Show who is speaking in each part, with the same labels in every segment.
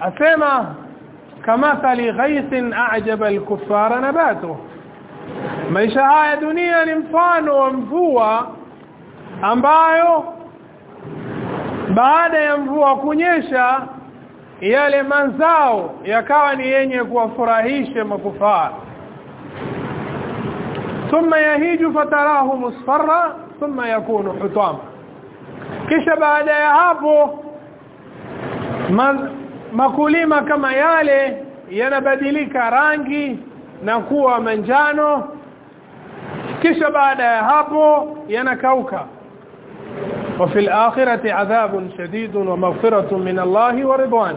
Speaker 1: asema kamathali ghaisin a'jaba al-kuffara nabatuhu maisha haya dunia ni mfano wa mvua ambayo baada ya mvua kunyesha yale mazao yakawa ni yenye kuwafurahisha makufara. Thumma yahiju fatarahu musfarra thumma yakunu hutama. Kisha baada ya hapo makulima kama yale yanabadilika rangi na kuwa manjano kisha baada ya hapo yanakauka وفي الآخرة عذاب شديد ومغفرة من الله ورضوان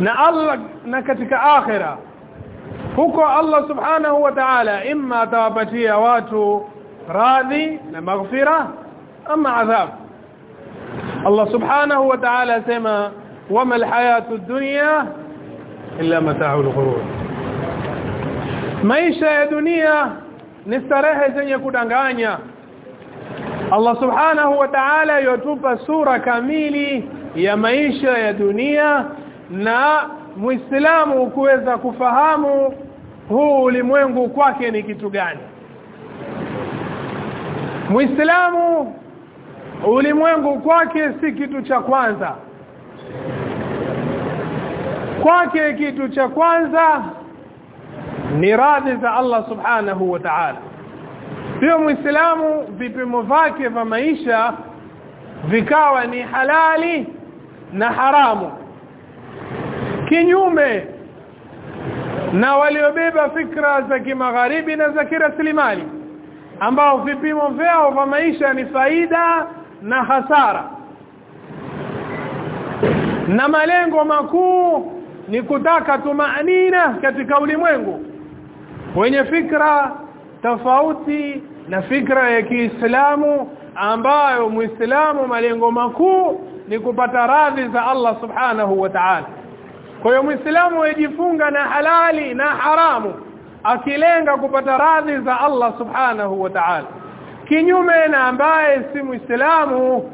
Speaker 1: na Allah na katika akhira huko Allah subhanahu wa ta'ala imma atawapatia watu radhi na maghfira ama adhab Allah subhanahu wa ta'ala sema wama الحياة الدنيا illa mata'ul ghurur maisha ya dunia ni starehe zenye kudanganya. Allah subhanahu wa ta'ala yotupa sura kamili ya maisha ya dunia na muislamu kuweza kufahamu huu ulimwengu kwake ni kitu gani. Muislamu ulimwengu kwake si kitu cha kwanza kwake kitu cha kwanza ni radhi za Allah subhanahu wa ta'ala. Pia muislamu vipimo vyake vya maisha vikawa ni halali na haramu. Kinyume na waliobeba fikra za kimagharibi na za kiraslimali ambao vipimo vyao vya maisha ni faida na hasara. Na malengo makuu ni kutaka tumaanina katika ulimwengu wenye fikra tofauti na fikra ya Kiislamu ambayo Muislamu malengo makuu ni kupata radhi za Allah Subhanahu wa Ta'ala. Kwa hiyo Muislamu yajifunga na halali na haramu akilenga kupata radhi za Allah Subhanahu wa Ta'ala. Kinyume na ambaye si Muislamu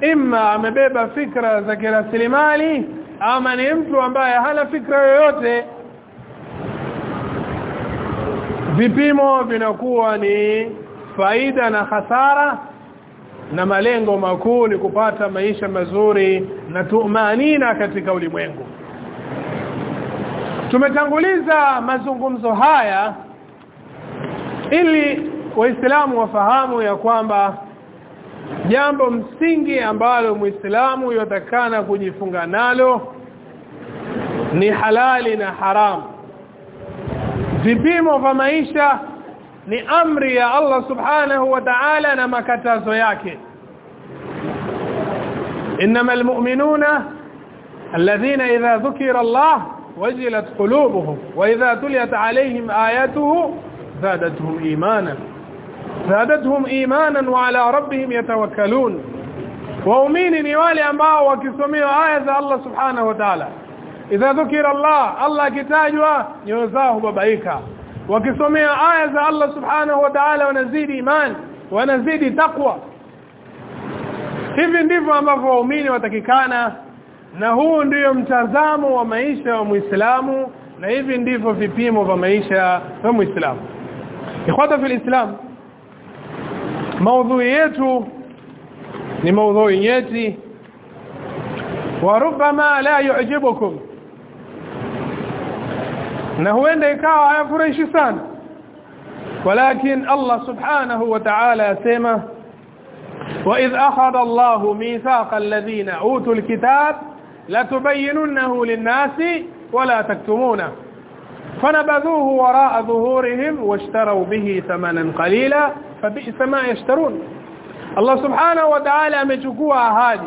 Speaker 1: imma amebeba fikra za kiraslimali ama ni mtu ambaye hana fikra yoyote. Vipimo vinakuwa ni faida na hasara na malengo makuu ni kupata maisha mazuri na tumanina katika ulimwengu. Tumetanguliza mazungumzo haya ili waislamu wafahamu ya kwamba jambo msingi ambalo muislamu yotakana kujifunga nalo ni halali na haramu vipimo vya maisha ni amri ya Allah subhanahu wa ta'ala na makatazo yake انما المؤمنون الذين اذا ذكر الله وجلت قلوبهم واذا تليت عليهم اياته زادتهم ايمانا zadatuhum imanan wa ala rabbihim yatawakkalun. Waumini ni wale ambao wakisomea aya za Allah subhanahu wa ta'ala. Idha dhukira Allah Allah akitajwa nyoyo zao hubabaika. Wakisomea aya za Allah subhanahu wa ta'ala wanazidi imani wanazidi takwa hivi ndivyo ambavyo waumini watakikana na huu ndio mtazamo wa maisha wa Muislamu na hivi ndivyo vipimo vya maisha ya Muislamu. Ikhwata fi Islam maudhui yetu ni maudhui nyeti وربما لا يعجبكم. na huenda ikawa hayafurahishi sana walakin Allah subhanahu wa ta'ala yasema وإذ أخذ الله ميثاق الذين أوتوا الكتاب لتبيننه للناس ولا تكتمونه فنبذوه وراء ظهورهم واشتروا به ثمنا قليلا. fabisa ma yashtarun. Allah subhanahu wa ta'ala amechukua ahadi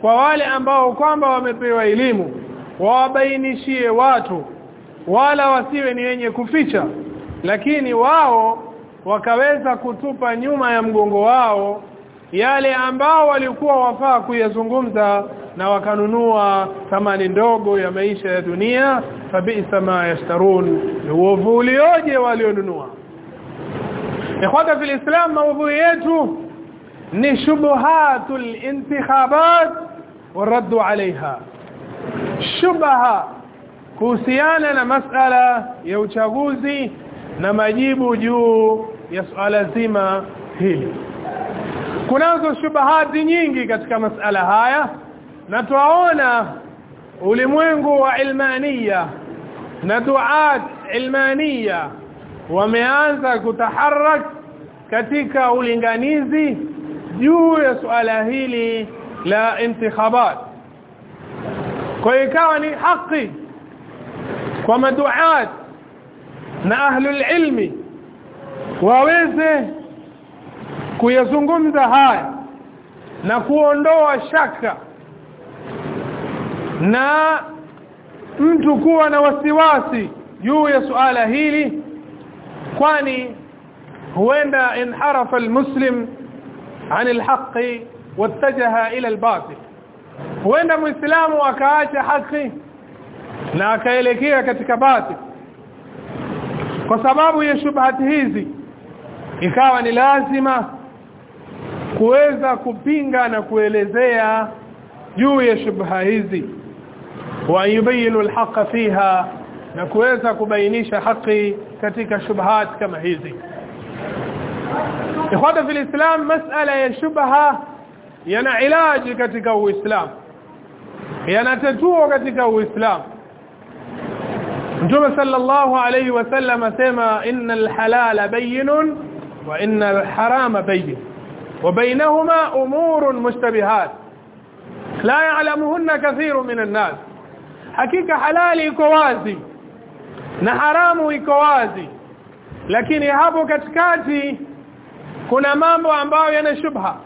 Speaker 1: kwa wale ambao kwamba wamepewa elimu wawabainishie watu wala wasiwe ni wenye kuficha lakini wao wakaweza kutupa nyuma ya mgongo wao yale ambao walikuwa wafaa kuyazungumza na wakanunua thamani ndogo ya maisha ya dunia. Fabisa ma yashtarun. Ni uovu ulioje walionunua ikhwata fil islam maudhui yetu ni shubuhatul intikhabat waraddu alaiha shubaha kuhusiana na masala ya uchaguzi na majibu juu ya suala zima hili. Kunazo shubahati nyingi katika masala haya na tuaona ulimwengu wa ilmania na duat ilmania wameanza kutaharak katika ulinganizi juu ya suala hili la intikhabat. Kwa ikawa ni haki kwa maduat na ahlul ilmi waweze kuyazungumza haya na kuondoa shaka na mtu kuwa na wasiwasi juu ya suala hili kwani huenda inharafa almuslim عن الحق واتجه الى الباطل huenda muislamu akaacha haki na akaelekea katika batil kwa sababu ya shubhati hizi ikawa ni lazima kuweza kupinga na kuelezea juu ya shubha hizi wa yubayinu alhaqa fiha na kuweza kubainisha haki katika shubhat kama hizi ikhwata fil islam masala ya shubha yana ilaji katika uislamu yanatatua katika uislamu Mtume sallallahu alayhi wasallam asema innal halala bayyinun wa innal harama bayyin wa bainahuma umurun mushtabihat la ya'lamuhunna kathirun minan nas hakika halali iko wazi na haramu iko wazi. Lakini hapo katikati kuna mambo ambayo yana shubha.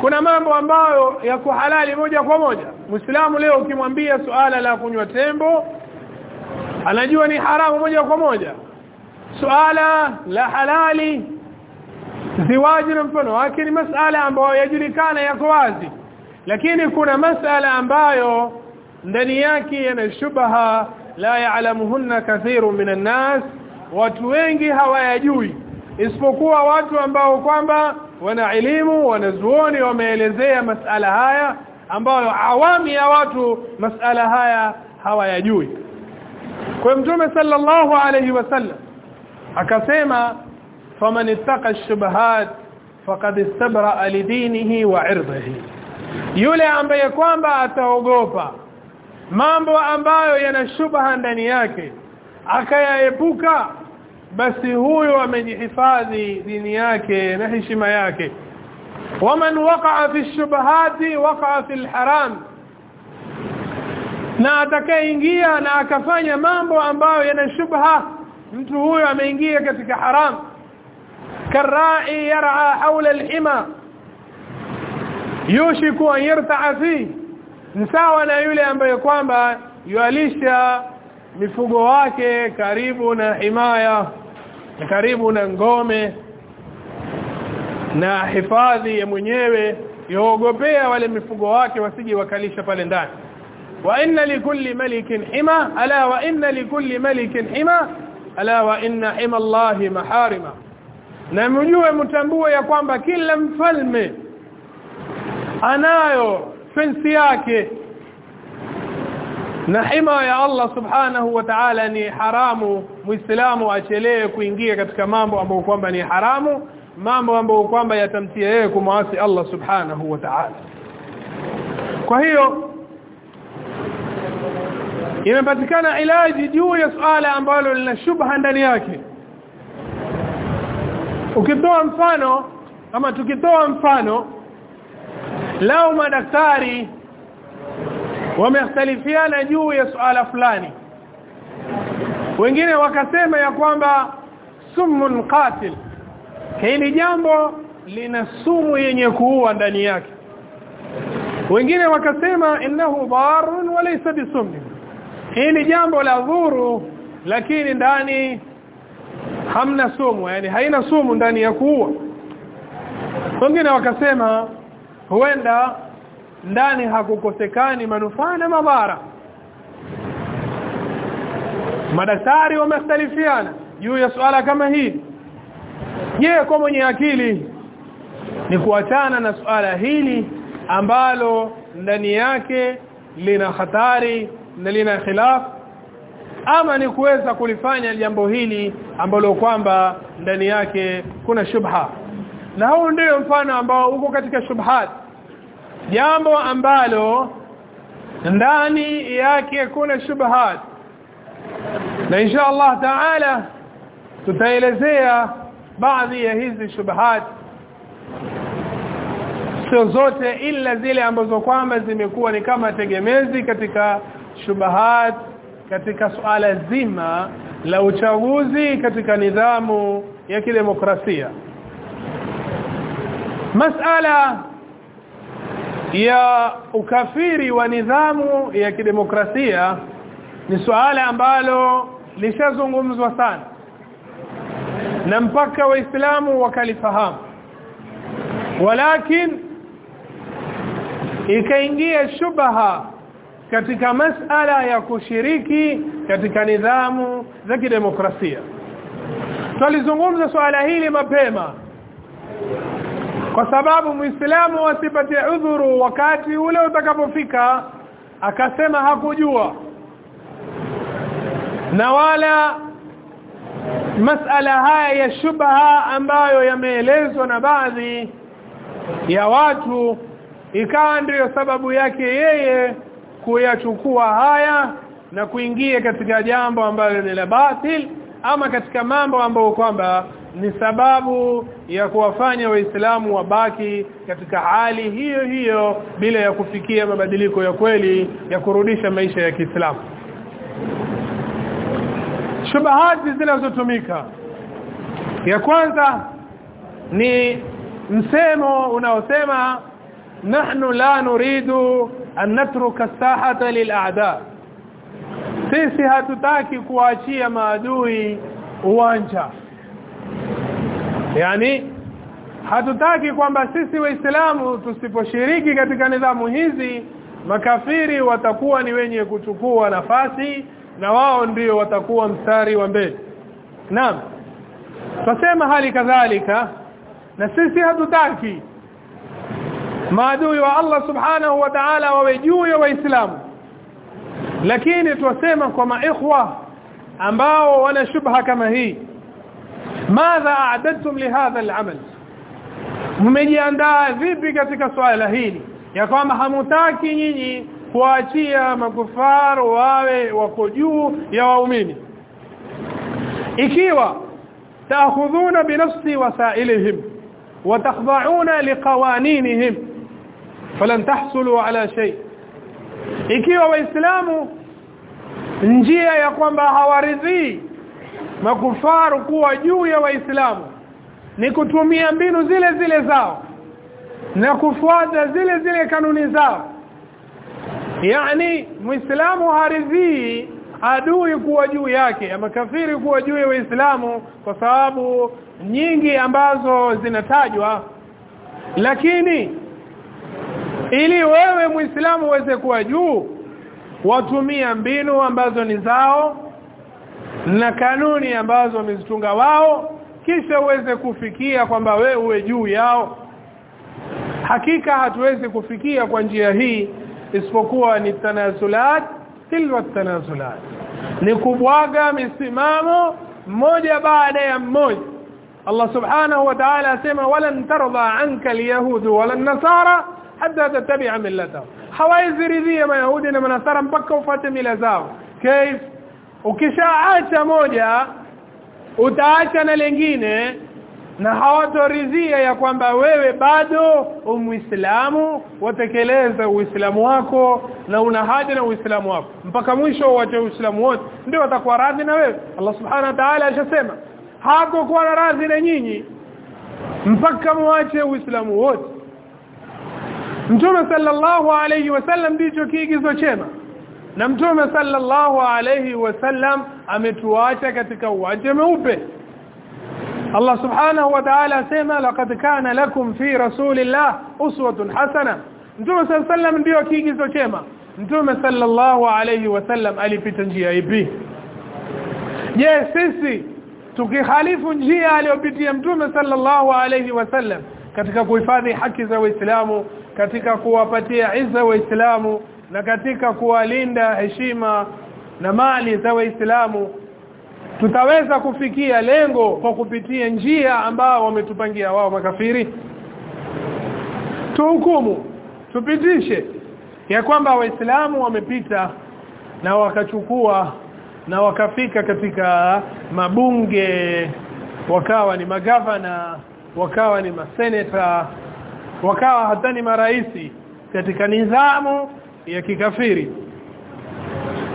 Speaker 1: Kuna mambo ambayo ya kuhalali moja kwa moja. Muislamu leo ukimwambia suala la kunywa tembo anajua ni haramu moja kwa moja. Suala la halali ziwaji na mfano wake ni masala ambayo yajulikana yako wazi. Lakini kuna masala ambayo ndani yake yana shubha la ya'lamuhunna kathiru minan nas watu wengi hawayajui isipokuwa watu ambao kwamba wana elimu wanazuoni wameelezea masala haya ambayo awami ya watu masala haya hawayajui. Kwa mtume sallallahu alayhi wasallam akasema faman ittaqa ash-shubahat faqad istabra lidinihi wa irdihi. Yule ambaye kwamba ataogopa mambo ambayo yana shubha ndani yake akayaepuka basi huyo amejihifadhi dini yake na heshima yake. Waman waqa'a fi shubahati waqa'a fi alharam na atakayeingia na akafanya mambo ambayo yana shubha mtu huyo ameingia katika haram. Karai yar'a hawla al-hima yushiku an yarta'a fi sawa na yule ambaye kwamba yualisha mifugo wake karibu na himaya karibu na ngome na hifadhi ya mwenyewe yoogopea wale mifugo wake wasije wakalisha pale ndani. Wa inna likulli malikin hima ala wa inna likulli malikin hima ala wa inna hima Allahi maharima. Na mjue mtambue ya kwamba kila mfalme anayo fensi yake. Na hima ya Allah subhanahu wa ta'ala ni haramu muislamu achelee kuingia katika mambo ambayo kwamba ni haramu mambo ambayo kwamba yatamtia yeye kumwasi Allah subhanahu wa ta'ala. Kwa hiyo imepatikana ilaji juu ya suala ambalo lina shubha ndani yake. Ukitoa mfano ama tukitoa mfano lao madaktari wamekhtalifiana juu ya suala fulani. Wengine wakasema ya kwamba sumun qatil hili jambo lina sumu yenye kuua ndani yake. Wengine wakasema innahu darun wa laysa bisummi hili jambo la dhuru lakini ndani hamna sumu yani haina sumu ndani ya kuua. Wengine wakasema huenda ndani hakukosekani manufaa na mabara. Madaktari wamekhtalifiana juu ya swala kama hili je kwa mwenye akili ni kuachana na swala hili ambalo ndani yake lina hatari na lina khilaf? Ama ni kuweza kulifanya jambo hili ambalo kwamba ndani yake kuna shubha na huu ndio mfano ambao uko katika shubhat. Jambo ambalo ndani yake kuna shubhat. Na insha Allah taala tutaelezea baadhi ya hizi shubhat. Sio zote ila zile ambazo kwamba zimekuwa ni kama tegemezi katika shubahat katika suala zima la uchaguzi katika nidhamu ya kidemokrasia masala ya ukafiri wa nidhamu ya kidemokrasia ni suala ambalo lishazungumzwa sana na mpaka waislamu wakalifahamu. Walakin ikaingia shubaha katika masala ya kushiriki katika nidhamu za kidemokrasia. Tulizungumza swala hili mapema kwa sababu muislamu asipate udhuru wakati ule utakapofika. Akasema hakujua. Na wala masala haya ya shubha ambayo yameelezwa na baadhi ya watu ikawa ndiyo sababu yake yeye kuyachukua haya na kuingia katika jambo ambalo ni la batil ama katika mambo ambayo kwamba ni sababu ya kuwafanya waislamu wabaki katika hali hiyo hiyo bila ya kufikia mabadiliko ya kweli ya kurudisha maisha ya Kiislamu. Shubahati zinazotumika. Ya kwanza ni msemo unaosema nahnu la nuridu an natruka as-sahata lil'aada sisi hatutaki kuachia maadui uwanja yani hatutaki kwamba sisi waislamu tusiposhiriki katika nidhamu hizi makafiri watakuwa ni wenye kuchukua nafasi na wao ndio watakuwa mstari wa mbele. Naam. Tusema hali kadhalika na sisi hatutaki maadui wa Allah subhanahu wa ta'ala wawe juu ya waislamu. Lakini tuwasema kwa maikhwa ambao wana shubha kama hii madha a'dadtum lihadha al'amal? Mmejiandaa vipi katika swala hili? Ya kwamba hamutaki nyinyi kuachia makufaru wawe wako juu ya waumini. Ikiwa taakhudhuna binafsi wasailihim watakhda'una liqawaninihim falan tahsulu ala shay. Ikiwa waislamu njia ya kwamba hawaridhii makufaru kuwa juu ya waislamu ni kutumia mbinu zile zile zao na kufuata zile zile kanuni zao. Yani muislamu haridhii adui kuwa juu yake ama kafiri kuwa juu ya waislamu kwa sababu nyingi ambazo zinatajwa. Lakini ili wewe muislamu uweze kuwa juu watumia mbinu ambazo ni zao na kanuni ambazo wamezitunga wao kisha uweze kufikia kwamba we uwe juu yao. Hakika hatuwezi kufikia kwa njia hii isipokuwa ni tanazulat tilwa tanazulat ni kubwaga misimamo mmoja baada ya mmoja. Allah subhanahu wa ta'ala asema walan tarda anka alyahud wala nasara hatta tattabi'a millatahum hawaizi ridhia mayahudi na manasara mpaka ufuate mila zao. Kaif ukishaacha moja utaacha na lengine na hawatoridhia ya kwamba wewe bado umuislamu watekeleza uislamu wako na una haja na uislamu wako. Mpaka mwisho uache uislamu wote. Ndio watakuwa radhi na wewe. Allah subhanahu wa ta'ala ashasema hakokuwa na radhi na nyinyi mpaka muache uislamu wote. Mtume sallallahu alayhi wasallam ndicho kiigizo chema na Mtume sallallahu alayhi wasallam ametuacha katika uwanja mweupe. Allah subhanahu wa ta'ala asema laqad kana lakum fi rasulillah uswatun hasana. Mtume sallallahu ndio kiigizo chema. Mtume sallallahu alayhi wasallam alipita njia ipi? Je sisi tukihalifu njia aliyopitia Mtume sallallahu alayhi wasallam katika kuhifadhi haki za Waislamu katika kuwapatia izza Waislamu na katika kuwalinda heshima na mali za waislamu tutaweza kufikia lengo kwa kupitia njia ambao wametupangia wao makafiri. Tuhukumu tupitishe ya kwamba waislamu wamepita na wakachukua na wakafika katika mabunge wakawa ni magavana wakawa ni maseneta wakawa hata ni maraisi katika nidhamu ya kikafiri.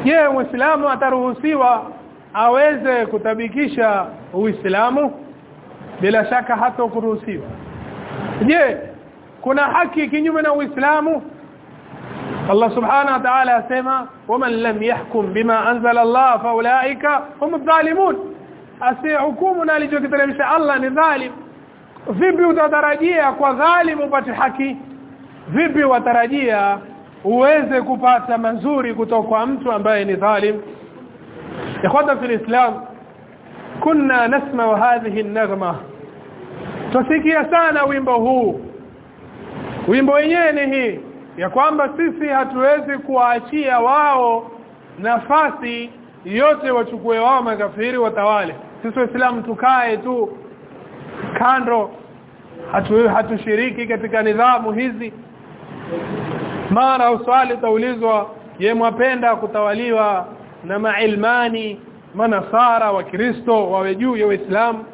Speaker 1: Je muislamu ataruhusiwa aweze kutabikisha uislamu? Bila shaka hata kuruhusiwa je kuna haki kinyume na uislamu? Allah subhanahu wa ta'ala asema waman lam yahkum bima anzala Allah faulaika hum adh-dhalimun asihukumu na alichokiteremsha Allah ni dhalim. Vipi utatarajia kwa dhalim upate haki? Vipi watarajia uweze kupata mazuri kutoka kwa mtu ambaye ni dhalim. Ikhwata fil islam kuna nasma hadhihi an-naghma. Tusikia sana wimbo huu. Wimbo wenyewe ni hii ya kwamba sisi hatuwezi kuwaachia wao nafasi yote wachukue wao makafiri watawale. Sisi waislamu tukae tu kando hatu hatushiriki katika nidhamu hizi mara uswali taulizwa ye mwapenda kutawaliwa na mailmani manasara wa kristo wawe juu ya waislamu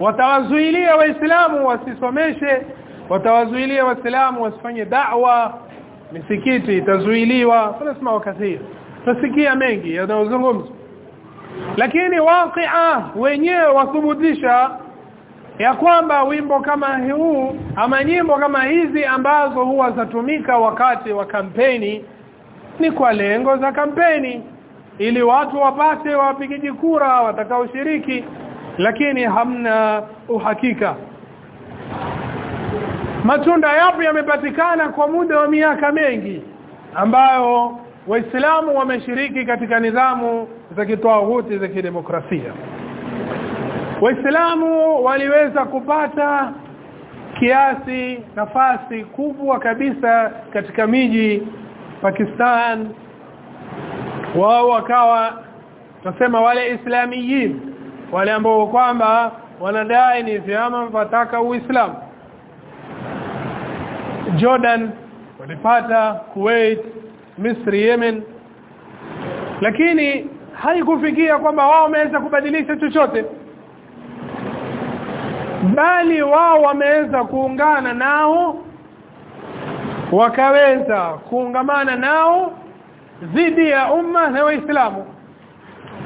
Speaker 1: watawazuilia waislamu wasisomeshe watawazuilia waislamu wasifanye da'wa. Misikiti itazuiliwa tunasema wakati tusikia mengi yanayozungumzwa. Lakini waqi'a wenyewe wathubutisha ya kwamba wimbo kama huu ama nyimbo kama hizi ambazo huwa zatumika wakati wa kampeni ni kwa lengo za kampeni ili watu wapate wapigaji kura watakaoshiriki lakini hamna uhakika. Matunda yapo yamepatikana kwa muda wa miaka mengi ambayo waislamu wameshiriki katika nidhamu za kitawuti za kidemokrasia waislamu waliweza kupata kiasi nafasi kubwa kabisa katika miji Pakistan. Wao wakawa tunasema wale islamiyin wale ambao kwamba wanadai ni vyama vataka uislamu. Jordan walipata Kuwait Misri Yemen. Lakini haikufikia kwamba wao wameweza kubadilisha chochote bali wao wameweza kuungana nao wakaweza kuungamana nao dhidi ya umma na waislamu.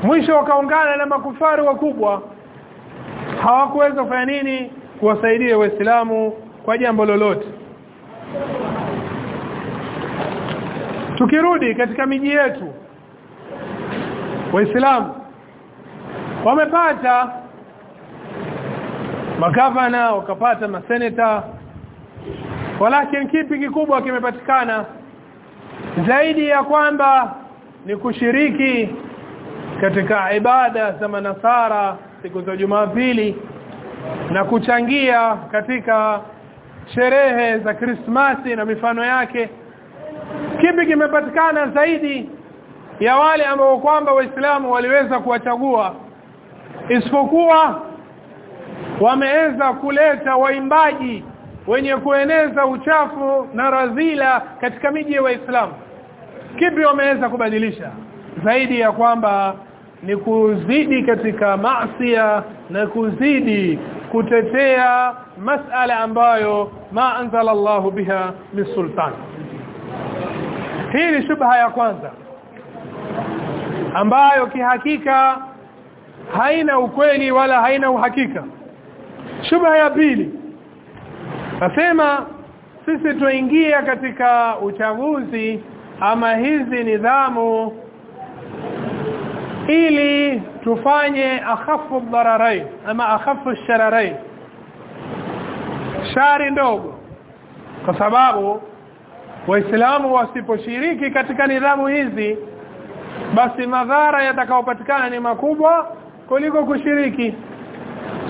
Speaker 1: Mwisho wakaungana na makufari wakubwa. Hawakuweza kufanya nini? Kuwasaidia waislamu kwa jambo lolote. Tukirudi katika miji yetu waislamu wamepata magavana wakapata maseneta. Walakin kipi kikubwa kimepatikana? Zaidi ya kwamba ni kushiriki katika ibada za manasara siku za Jumapili na kuchangia katika sherehe za Krismasi na mifano yake. Kipi kimepatikana zaidi ya wale ambao kwamba waislamu waliweza kuwachagua? Isipokuwa wameweza kuleta waimbaji wenye kueneza uchafu na razila katika miji ya waislamu. Kipi wameweza kubadilisha zaidi ya kwamba ni kuzidi katika maasiya na kuzidi kutetea masala ambayo ma anzala Allah biha min sultan. Hii ni shubha ya kwanza ambayo kihakika haina ukweli wala haina uhakika shubha ya pili. Nasema sisi tuingia katika uchaguzi ama hizi nidhamu ili tufanye akhafu dhararain ama akhafu shararain shari ndogo. Kwa sababu waislamu wasiposhiriki katika nidhamu hizi basi madhara yatakayopatikana ni makubwa kuliko kushiriki.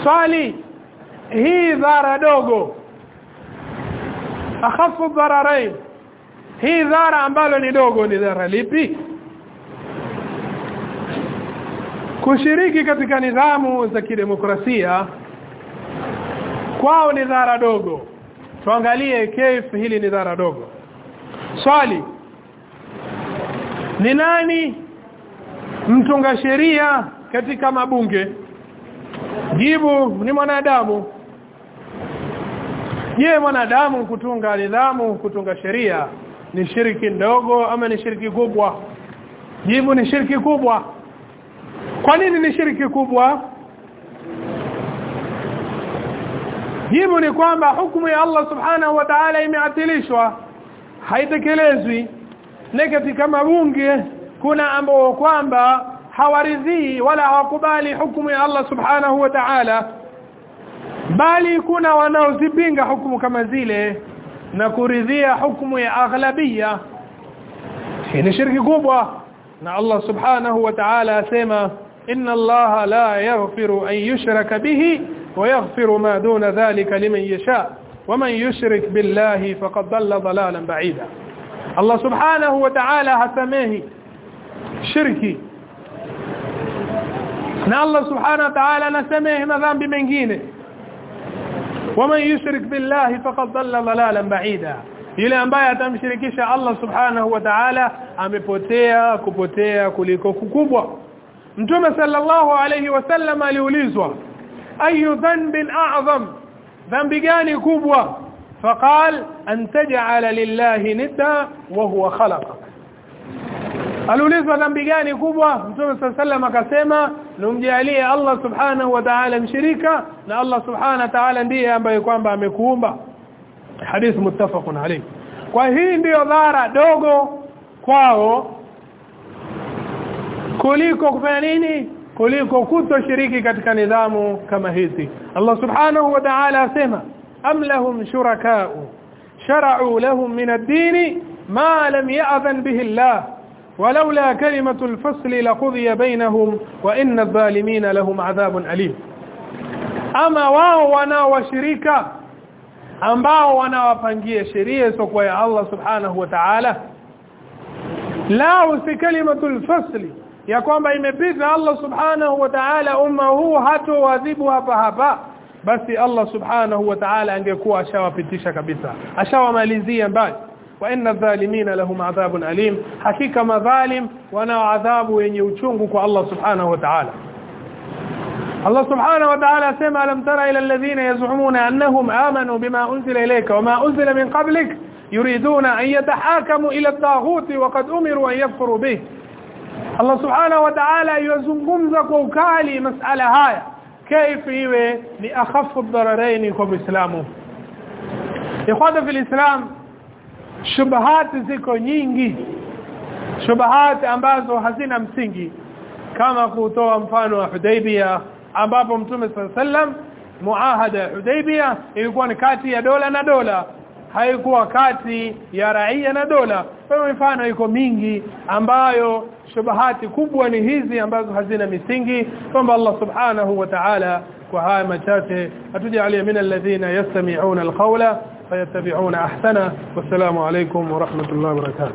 Speaker 1: Swali hii dhara dogo. Akhafu dhararain hii dhara ambalo ni dogo ni dhara lipi? Kushiriki katika nidhamu za kidemokrasia kwao ni dhara dogo. Tuangalie kesi hili ni dhara dogo. Swali ni nani mtunga sheria katika mabunge? Jibu ni mwanadamu je mwanadamu kutunga nidhamu kutunga sheria. Ni shiriki ndogo ama ni shiriki kubwa? Jibu ni shiriki kubwa. Kwa nini ni shiriki kubwa? Jibu ni kwamba hukumu ya Allah subhanahu wa ta'ala imeatilishwa. Haitekelezwi. Na katika mabunge kuna ambao kwamba hawaridhii wala hawakubali hukumu ya Allah subhanahu wa ta'ala bali kuna wanaozipinga hukumu kama zile na kuridhia hukumu ya aghlabia hii ni shirki kubwa na Allah subhanahu wa ta'ala asema inna Allah la yaghfiru an yushraka bihi wa yaghfiru ma duna dhalika liman yasha ومن يشرك بالله فقد ضل ضلالا بعيدا الله سبحانه وتعالى هسميه شركي na Allah subhanahu wa ta'ala anasamehe madhambi mengine ومن يشرك بالله فقد ضل ضلالا بعيدا. إلى أن باي اتمشركش الله سبحانه وتعالى امبطئ كبطئ كلكو ككبوا متوم صلى الله عليه وسلم اليولزوا أي ذنب أعظم؟ ذنب غاني كبوا فقال أن تجعل لله ندا وهو خلقك. Aliulizwa dhambi gani kubwa? Mtume sallallahu akasema numjalie Allah subhanahu wa ta'ala mshirika na Allah subhanahu wa ta'ala ndiye ambaye kwamba amekuumba. Hadith muttafaqun alayh. Kwa hii ndiyo dhara dogo kwao kuliko kufanya nini? Kuliko kutoshiriki katika nidhamu kama hizi. Allah subhanahu wa ta'ala asema am lahum shuraka'u shara'u lahum min ad-din ma lam ya'zan bihi Allah ولولا كلمة الفصل لقضي بينهم وإن الظالمين لهم عذاب أليم أما wao wanaowashirika ambao wanawapangia sheria sokwa ya Allah subhanahu wa ta'ala la usi kalimatul fasli ya kwamba imepita Allah subhanahu wa ta'ala umma huu hatowadhibu hapa hapa basi Allah subhanahu wa ta'ala angekuwa ashawapitisha kabisa ashawamalizia mbali وإن الظالمين لهم عذاب أليم. حقيقة مظالم وأنا عذاب ينيوشنك الله سبحانه وتعالى. الله سبحانه وتعالى سمع لم ترى إلى الذين يزعمون أنهم آمنوا بما أنزل إليك وما أنزل من قبلك يريدون أن يتحاكموا إلى الطاغوت وقد أمروا أن يكفروا به. الله سبحانه وتعالى يزنقمزك وكالي مسألة هاي. كيف يوي لأخف الضررين كم إسلامه؟ إخوة في الإسلام shubahati ziko nyingi. Shubahati ambazo hazina msingi. Kama kutoa mfano wa Hudaybia ambapo Mtume sallam muahada ya Hudaybia ilikuwa ni kati ya dola na dola. Haikuwa kati ya raia na dola. Kwa mfano iko mingi ambayo shubahati kubwa ni hizi ambazo hazina misingi. Kwamba Allah subhanahu wa ta'ala kwa haya machache. Atujalie min alladhina yastami'una alqawla فيتبعون أحسنه. والسلام عليكم ورحمة الله وبركاته.